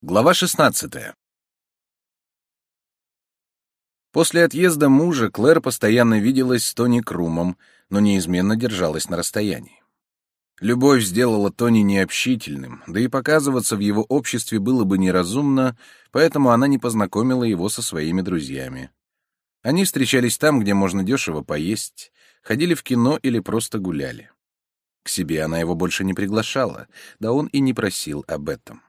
Глава 16. После отъезда мужа Клэр постоянно виделась с Тони Крумом, но неизменно держалась на расстоянии. Любовь сделала Тони необщительным, да и показываться в его обществе было бы неразумно, поэтому она не познакомила его со своими друзьями. Они встречались там, где можно дешево поесть, ходили в кино или просто гуляли. К себе она его больше не приглашала, да он и не просил об этом.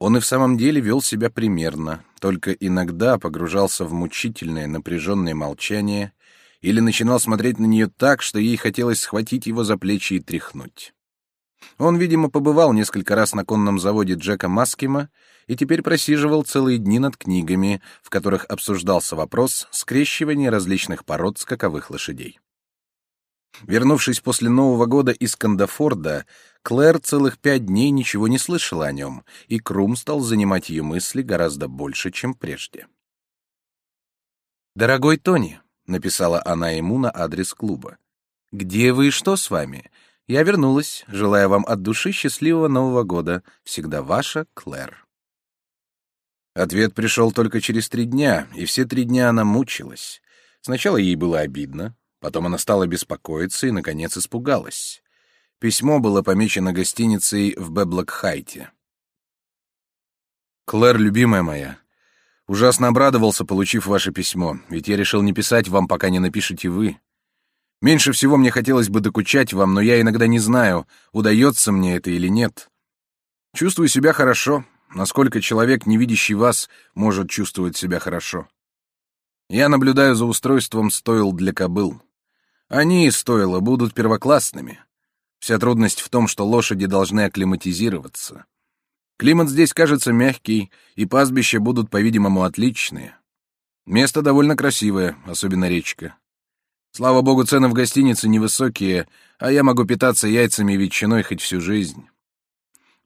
Он и в самом деле вел себя примерно, только иногда погружался в мучительное напряженное молчание или начинал смотреть на нее так, что ей хотелось схватить его за плечи и тряхнуть. Он, видимо, побывал несколько раз на конном заводе Джека Маскима и теперь просиживал целые дни над книгами, в которых обсуждался вопрос скрещивания различных пород скаковых лошадей. Вернувшись после Нового года из Кандафорда, Клэр целых пять дней ничего не слышала о нем, и Крум стал занимать ее мысли гораздо больше, чем прежде. «Дорогой Тони», — написала она ему на адрес клуба, — «где вы и что с вами? Я вернулась, желая вам от души счастливого Нового года. Всегда ваша Клэр». Ответ пришел только через три дня, и все три дня она мучилась. Сначала ей было обидно, потом она стала беспокоиться и, наконец, испугалась. Письмо было помечено гостиницей в Беблокхайте. «Клэр, любимая моя, ужасно обрадовался, получив ваше письмо, ведь я решил не писать вам, пока не напишете вы. Меньше всего мне хотелось бы докучать вам, но я иногда не знаю, удается мне это или нет. Чувствую себя хорошо, насколько человек, не видящий вас, может чувствовать себя хорошо. Я наблюдаю за устройством стоил для кобыл. Они, стоило, будут первоклассными. Вся трудность в том, что лошади должны акклиматизироваться. Климат здесь кажется мягкий, и пастбища будут, по-видимому, отличные. Место довольно красивое, особенно речка. Слава богу, цены в гостинице невысокие, а я могу питаться яйцами и ветчиной хоть всю жизнь.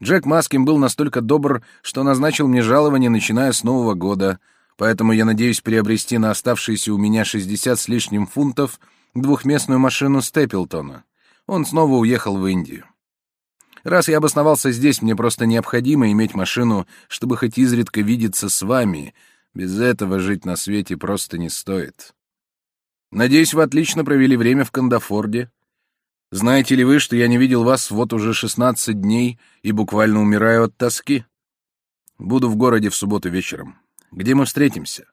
Джек Маскин был настолько добр, что назначил мне жалование, начиная с Нового года, поэтому я надеюсь приобрести на оставшиеся у меня 60 с лишним фунтов двухместную машину Степлтона он снова уехал в Индию. Раз я обосновался здесь, мне просто необходимо иметь машину, чтобы хоть изредка видеться с вами. Без этого жить на свете просто не стоит. Надеюсь, вы отлично провели время в Кандафорде. Знаете ли вы, что я не видел вас вот уже 16 дней и буквально умираю от тоски? Буду в городе в субботу вечером. Где мы встретимся?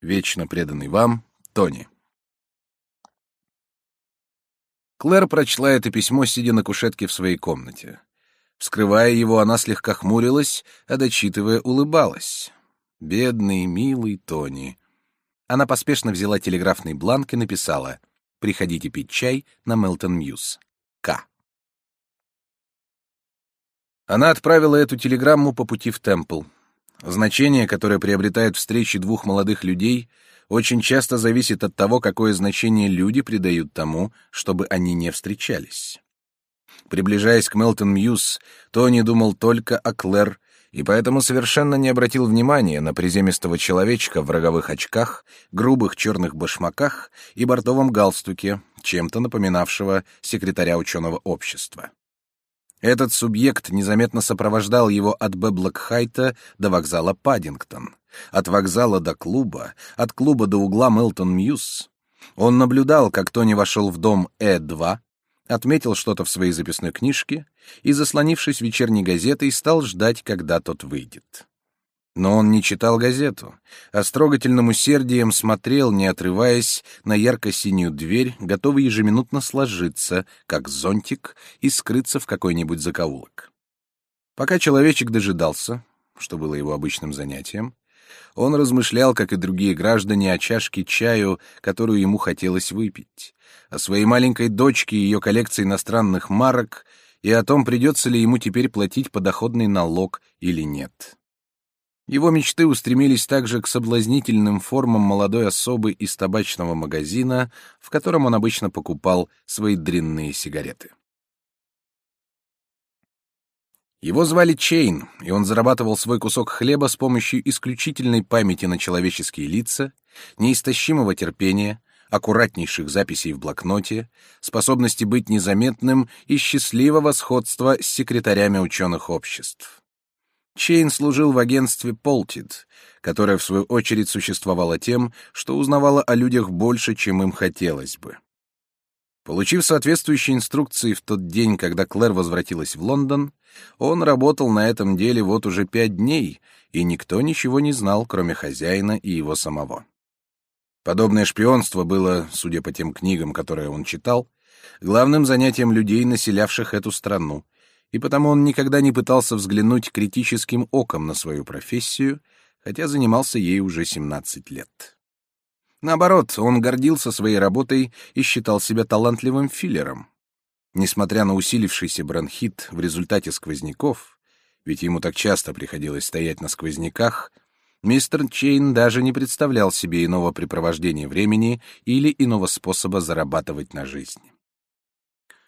Вечно преданный вам, Тони. Клэр прочла это письмо, сидя на кушетке в своей комнате. Вскрывая его, она слегка хмурилась, а дочитывая, улыбалась. Бедный, милый Тони. Она поспешно взяла телеграфный бланк и написала «Приходите пить чай на Мелтон Мьюз. К». Она отправила эту телеграмму по пути в Темпл. Значение, которое приобретают встречи двух молодых людей — очень часто зависит от того, какое значение люди придают тому, чтобы они не встречались. Приближаясь к Мелтон Мьюз, Тони думал только о Клэр, и поэтому совершенно не обратил внимания на приземистого человечка в роговых очках, грубых черных башмаках и бордовом галстуке, чем-то напоминавшего секретаря ученого общества. Этот субъект незаметно сопровождал его от Бэблокхайта до вокзала Паддингтон, от вокзала до клуба, от клуба до угла Мелтон Мьюз. Он наблюдал, как Тони вошел в дом Э2, отметил что-то в своей записной книжке и, заслонившись вечерней газетой, стал ждать, когда тот выйдет. Но он не читал газету, а с трогательным усердием смотрел, не отрываясь, на ярко-синюю дверь, готовый ежеминутно сложиться, как зонтик, и скрыться в какой-нибудь закоулок. Пока человечек дожидался, что было его обычным занятием, он размышлял, как и другие граждане, о чашке чаю, которую ему хотелось выпить, о своей маленькой дочке и ее коллекции иностранных марок, и о том, придется ли ему теперь платить подоходный налог или нет. Его мечты устремились также к соблазнительным формам молодой особы из табачного магазина, в котором он обычно покупал свои дрянные сигареты. Его звали Чейн, и он зарабатывал свой кусок хлеба с помощью исключительной памяти на человеческие лица, неистощимого терпения, аккуратнейших записей в блокноте, способности быть незаметным и счастливого сходства с секретарями ученых обществ. Чейн служил в агентстве Полтид, которое в свою очередь существовало тем, что узнавало о людях больше, чем им хотелось бы. Получив соответствующие инструкции в тот день, когда Клэр возвратилась в Лондон, он работал на этом деле вот уже пять дней, и никто ничего не знал, кроме хозяина и его самого. Подобное шпионство было, судя по тем книгам, которые он читал, главным занятием людей, населявших эту страну, и потому он никогда не пытался взглянуть критическим оком на свою профессию, хотя занимался ей уже 17 лет. Наоборот, он гордился своей работой и считал себя талантливым филлером. Несмотря на усилившийся бронхит в результате сквозняков, ведь ему так часто приходилось стоять на сквозняках, мистер Чейн даже не представлял себе иного препровождения времени или иного способа зарабатывать на жизнь.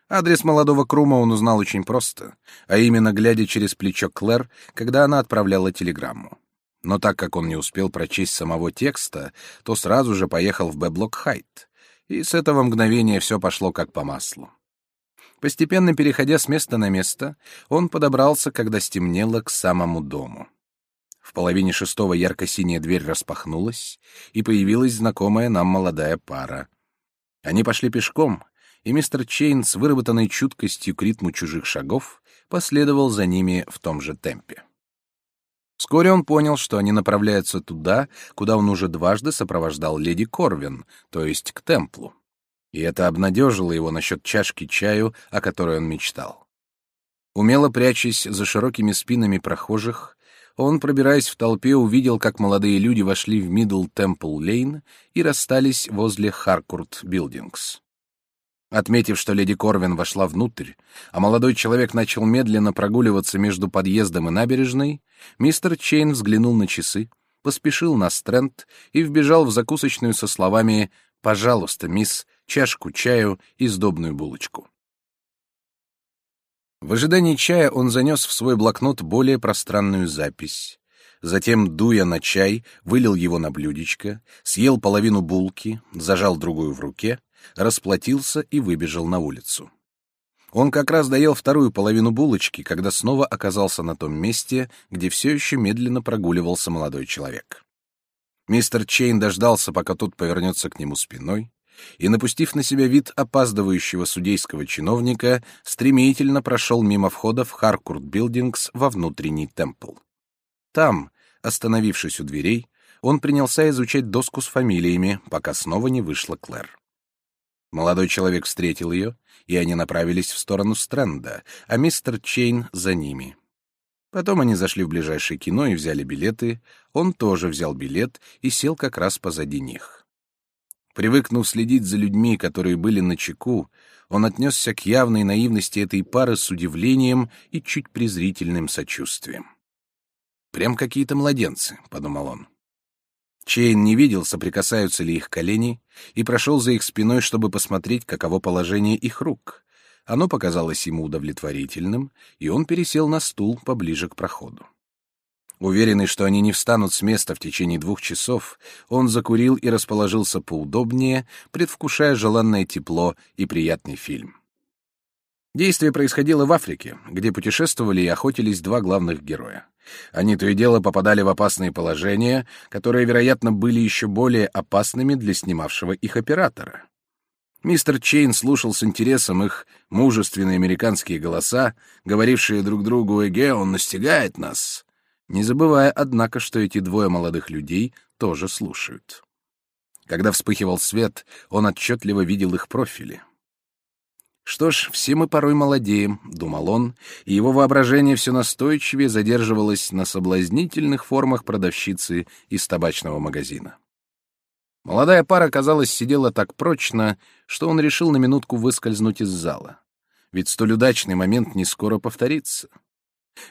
Адрес молодого Крума он узнал очень просто, а именно глядя через плечо Клэр, когда она отправляла телеграмму. Но так как он не успел прочесть самого текста, то сразу же поехал в Бэблок-Хайт, и с этого мгновения все пошло как по маслу. Постепенно переходя с места на место, он подобрался, когда стемнело, к самому дому. В половине шестого ярко-синяя дверь распахнулась, и появилась знакомая нам молодая пара. Они пошли пешком, и мистер Чейн с выработанной чуткостью к ритму чужих шагов последовал за ними в том же темпе. Вскоре он понял, что они направляются туда, куда он уже дважды сопровождал леди Корвин, то есть к Темплу. И это обнадежило его насчет чашки чаю, о которой он мечтал. Умело прячась за широкими спинами прохожих, он, пробираясь в толпе, увидел, как молодые люди вошли в Мидл Темпл Лейн и расстались возле Харкурт Билдингс. Отметив, что леди Корвин вошла внутрь, а молодой человек начал медленно прогуливаться между подъездом и набережной, мистер Чейн взглянул на часы, поспешил на стренд и вбежал в закусочную со словами «Пожалуйста, мисс, чашку чаю и сдобную булочку». В ожидании чая он занес в свой блокнот более пространную запись. Затем, дуя на чай, вылил его на блюдечко, съел половину булки, зажал другую в руке расплатился и выбежал на улицу. Он как раз доел вторую половину булочки, когда снова оказался на том месте, где все еще медленно прогуливался молодой человек. Мистер Чейн дождался, пока тот повернется к нему спиной, и, напустив на себя вид опаздывающего судейского чиновника, стремительно прошел мимо входа в Харкурт Билдингс во внутренний темпл. Там, остановившись у дверей, он принялся изучать доску с фамилиями, пока снова не вышла Клэр. Молодой человек встретил ее, и они направились в сторону Стрэнда, а мистер Чейн за ними. Потом они зашли в ближайшее кино и взяли билеты. Он тоже взял билет и сел как раз позади них. Привыкнув следить за людьми, которые были на чеку, он отнесся к явной наивности этой пары с удивлением и чуть презрительным сочувствием. «Прям какие-то младенцы», — подумал он. Чейн не видел, соприкасаются ли их колени, и прошел за их спиной, чтобы посмотреть, каково положение их рук. Оно показалось ему удовлетворительным, и он пересел на стул поближе к проходу. Уверенный, что они не встанут с места в течение двух часов, он закурил и расположился поудобнее, предвкушая желанное тепло и приятный фильм. Действие происходило в Африке, где путешествовали и охотились два главных героя. Они то и дело попадали в опасные положения, которые, вероятно, были еще более опасными для снимавшего их оператора. Мистер Чейн слушал с интересом их мужественные американские голоса, говорившие друг другу «Эге, он настигает нас», не забывая, однако, что эти двое молодых людей тоже слушают. Когда вспыхивал свет, он отчетливо видел их профили. Что ж, все мы порой молодеем, думал он, и его воображение все настойчивее задерживалось на соблазнительных формах продавщицы из табачного магазина. Молодая пара, казалось, сидела так прочно, что он решил на минутку выскользнуть из зала. Ведь столь удачный момент не скоро повторится.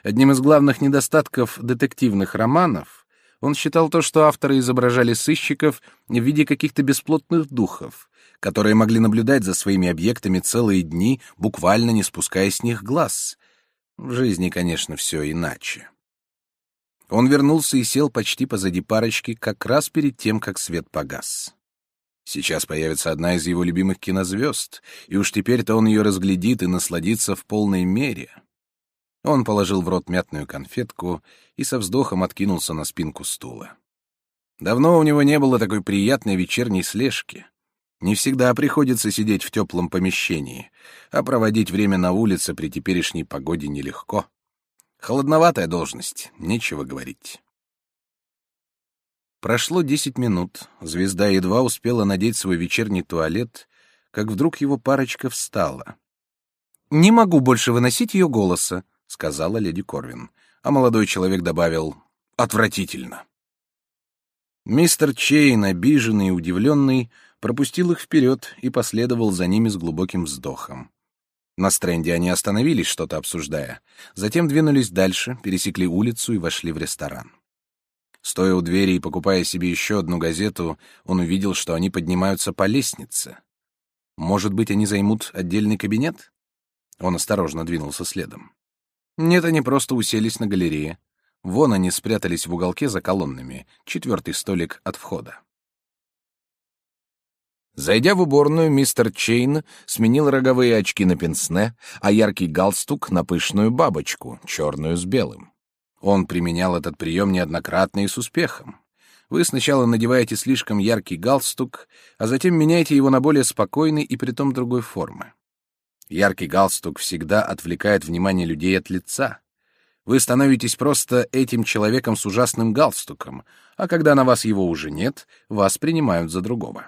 Одним из главных недостатков детективных романов он считал то, что авторы изображали сыщиков в виде каких-то бесплотных духов, которые могли наблюдать за своими объектами целые дни, буквально не спуская с них глаз. В жизни, конечно, все иначе. Он вернулся и сел почти позади парочки, как раз перед тем, как свет погас. Сейчас появится одна из его любимых кинозвезд, и уж теперь-то он ее разглядит и насладится в полной мере. Он положил в рот мятную конфетку и со вздохом откинулся на спинку стула. Давно у него не было такой приятной вечерней слежки. Не всегда приходится сидеть в теплом помещении, а проводить время на улице при теперешней погоде нелегко. Холодноватая должность, нечего говорить. Прошло десять минут, звезда едва успела надеть свой вечерний туалет, как вдруг его парочка встала. «Не могу больше выносить ее голоса», — сказала леди Корвин, а молодой человек добавил «отвратительно». Мистер Чейн, обиженный и удивленный, пропустил их вперед и последовал за ними с глубоким вздохом. На стренде они остановились, что-то обсуждая. Затем двинулись дальше, пересекли улицу и вошли в ресторан. Стоя у двери и покупая себе еще одну газету, он увидел, что они поднимаются по лестнице. Может быть, они займут отдельный кабинет? Он осторожно двинулся следом. Нет, они просто уселись на галерее. Вон они спрятались в уголке за колоннами, четвертый столик от входа. Зайдя в уборную, мистер Чейн сменил роговые очки на пенсне, а яркий галстук на пышную бабочку, черную с белым. Он применял этот прием неоднократно и с успехом. Вы сначала надеваете слишком яркий галстук, а затем меняете его на более спокойный и притом другой формы. Яркий галстук всегда отвлекает внимание людей от лица. Вы становитесь просто этим человеком с ужасным галстуком, а когда на вас его уже нет, вас принимают за другого.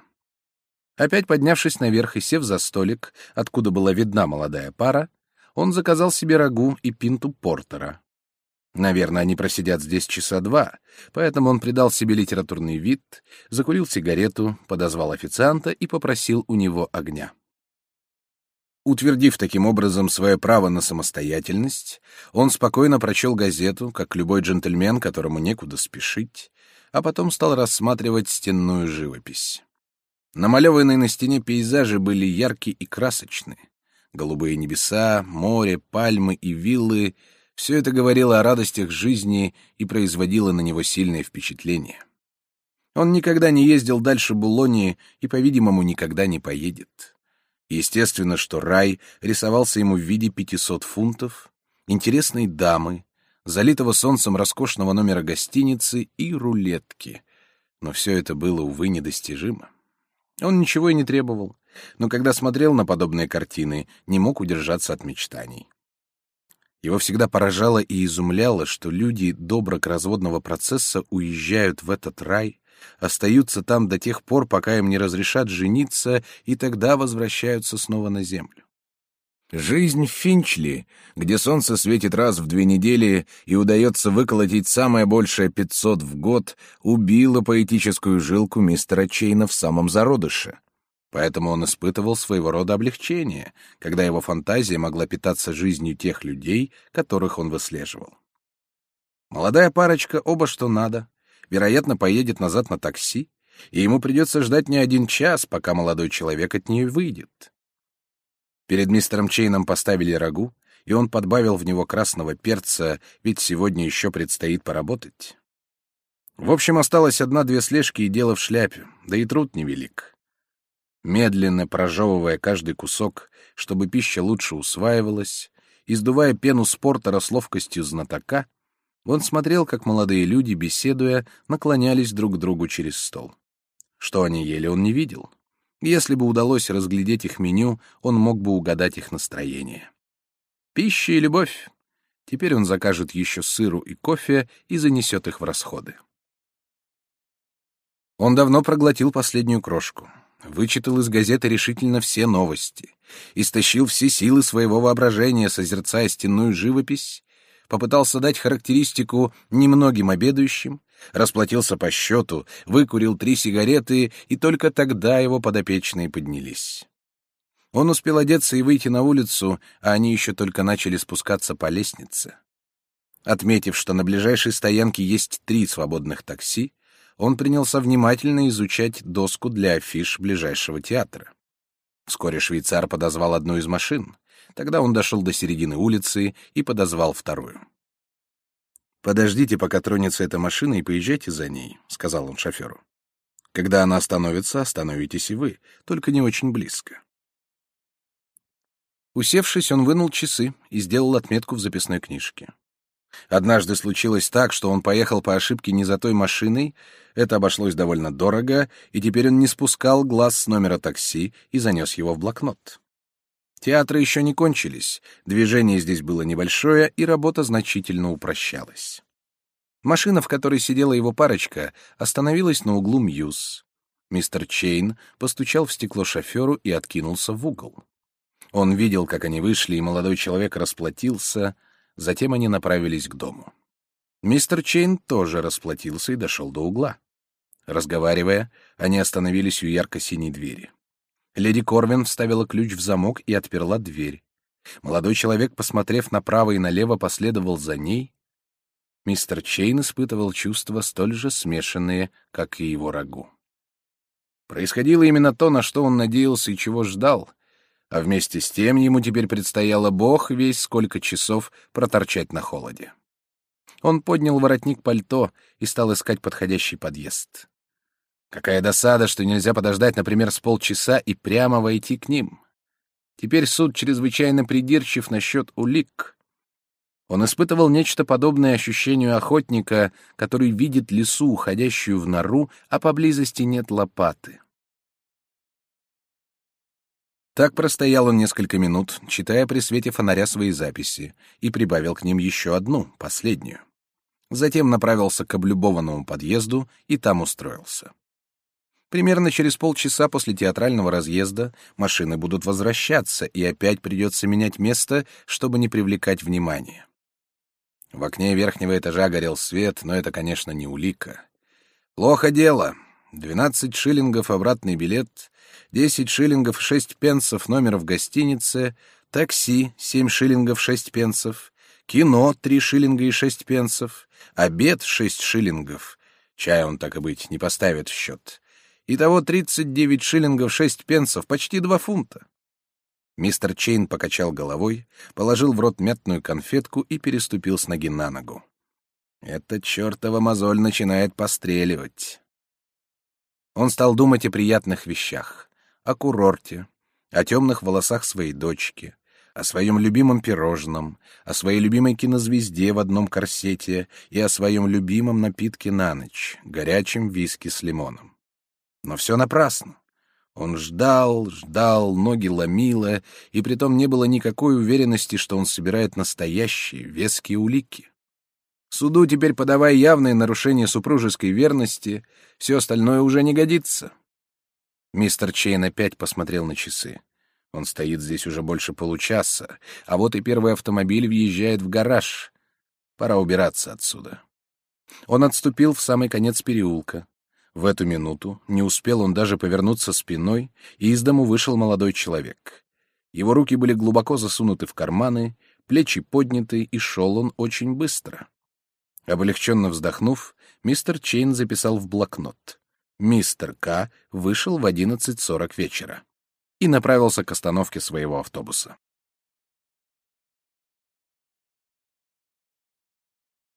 Опять поднявшись наверх и сев за столик, откуда была видна молодая пара, он заказал себе рагу и пинту портера. Наверное, они просидят здесь часа два, поэтому он придал себе литературный вид, закурил сигарету, подозвал официанта и попросил у него огня. Утвердив таким образом свое право на самостоятельность, он спокойно прочел газету, как любой джентльмен, которому некуда спешить, а потом стал рассматривать стенную живопись. Намалеванные на стене пейзажи были яркие и красочные. Голубые небеса, море, пальмы и виллы — все это говорило о радостях жизни и производило на него сильное впечатление. Он никогда не ездил дальше Булонии и, по-видимому, никогда не поедет. Естественно, что рай рисовался ему в виде 500 фунтов, интересной дамы, залитого солнцем роскошного номера гостиницы и рулетки. Но все это было, увы, недостижимо. Он ничего и не требовал, но когда смотрел на подобные картины, не мог удержаться от мечтаний. Его всегда поражало и изумляло, что люди доброкоразводного процесса уезжают в этот рай, остаются там до тех пор, пока им не разрешат жениться, и тогда возвращаются снова на землю. Жизнь в Финчли, где солнце светит раз в две недели и удается выколотить самое большее пятьсот в год, убила поэтическую жилку мистера Чейна в самом зародыше. Поэтому он испытывал своего рода облегчение, когда его фантазия могла питаться жизнью тех людей, которых он выслеживал. Молодая парочка оба что надо, вероятно, поедет назад на такси, и ему придется ждать не один час, пока молодой человек от нее выйдет. Перед мистером Чейном поставили рагу, и он подбавил в него красного перца, ведь сегодня еще предстоит поработать. В общем, осталось одна-две слежки и дело в шляпе, да и труд невелик. Медленно прожевывая каждый кусок, чтобы пища лучше усваивалась, и сдувая пену спорта с ловкостью знатока, он смотрел, как молодые люди, беседуя, наклонялись друг к другу через стол. Что они ели, он не видел. Если бы удалось разглядеть их меню, он мог бы угадать их настроение. Пища и любовь. Теперь он закажет еще сыру и кофе и занесет их в расходы. Он давно проглотил последнюю крошку, вычитал из газеты решительно все новости, истощил все силы своего воображения, созерцая стенную живопись попытался дать характеристику немногим обедающим, расплатился по счету, выкурил три сигареты, и только тогда его подопечные поднялись. Он успел одеться и выйти на улицу, а они еще только начали спускаться по лестнице. Отметив, что на ближайшей стоянке есть три свободных такси, он принялся внимательно изучать доску для афиш ближайшего театра. Вскоре швейцар подозвал одну из машин. Тогда он дошел до середины улицы и подозвал вторую. «Подождите, пока тронется эта машина, и поезжайте за ней», — сказал он шоферу. «Когда она остановится, остановитесь и вы, только не очень близко». Усевшись, он вынул часы и сделал отметку в записной книжке. Однажды случилось так, что он поехал по ошибке не за той машиной, это обошлось довольно дорого, и теперь он не спускал глаз с номера такси и занес его в блокнот. Театры еще не кончились, движение здесь было небольшое, и работа значительно упрощалась. Машина, в которой сидела его парочка, остановилась на углу Мьюз. Мистер Чейн постучал в стекло шоферу и откинулся в угол. Он видел, как они вышли, и молодой человек расплатился, затем они направились к дому. Мистер Чейн тоже расплатился и дошел до угла. Разговаривая, они остановились у ярко-синей двери. Леди Корвин вставила ключ в замок и отперла дверь. Молодой человек, посмотрев направо и налево, последовал за ней. Мистер Чейн испытывал чувства столь же смешанные, как и его рагу. Происходило именно то, на что он надеялся и чего ждал, а вместе с тем ему теперь предстояло бог весть сколько часов проторчать на холоде. Он поднял воротник пальто и стал искать подходящий подъезд. Какая досада, что нельзя подождать, например, с полчаса и прямо войти к ним. Теперь суд чрезвычайно придирчив насчет улик. Он испытывал нечто подобное ощущению охотника, который видит лису, уходящую в нору, а поблизости нет лопаты. Так простоял он несколько минут, читая при свете фонаря свои записи, и прибавил к ним еще одну, последнюю. Затем направился к облюбованному подъезду и там устроился. Примерно через полчаса после театрального разъезда машины будут возвращаться, и опять придется менять место, чтобы не привлекать внимания. В окне верхнего этажа горел свет, но это, конечно, не улика. Плохо дело. Двенадцать шиллингов обратный билет, десять шиллингов шесть пенсов номер в гостинице, такси семь шиллингов шесть пенсов, кино три шиллинга и шесть пенсов, обед шесть шиллингов. Чай он, так и быть, не поставит в счет. Итого тридцать девять шиллингов шесть пенсов, почти два фунта. Мистер Чейн покачал головой, положил в рот мятную конфетку и переступил с ноги на ногу. Эта чертова мозоль начинает постреливать. Он стал думать о приятных вещах, о курорте, о темных волосах своей дочки, о своем любимом пирожном, о своей любимой кинозвезде в одном корсете и о своем любимом напитке на ночь, горячем виски с лимоном. Но все напрасно. Он ждал, ждал, ноги ломило, и притом не было никакой уверенности, что он собирает настоящие, веские улики. Суду теперь подавая явное нарушение супружеской верности, все остальное уже не годится. Мистер Чейн опять посмотрел на часы. Он стоит здесь уже больше получаса, а вот и первый автомобиль въезжает в гараж. Пора убираться отсюда. Он отступил в самый конец переулка. В эту минуту не успел он даже повернуться спиной, и из дому вышел молодой человек. Его руки были глубоко засунуты в карманы, плечи подняты, и шел он очень быстро. Облегченно вздохнув, мистер Чейн записал в блокнот. Мистер К. вышел в 11.40 вечера и направился к остановке своего автобуса.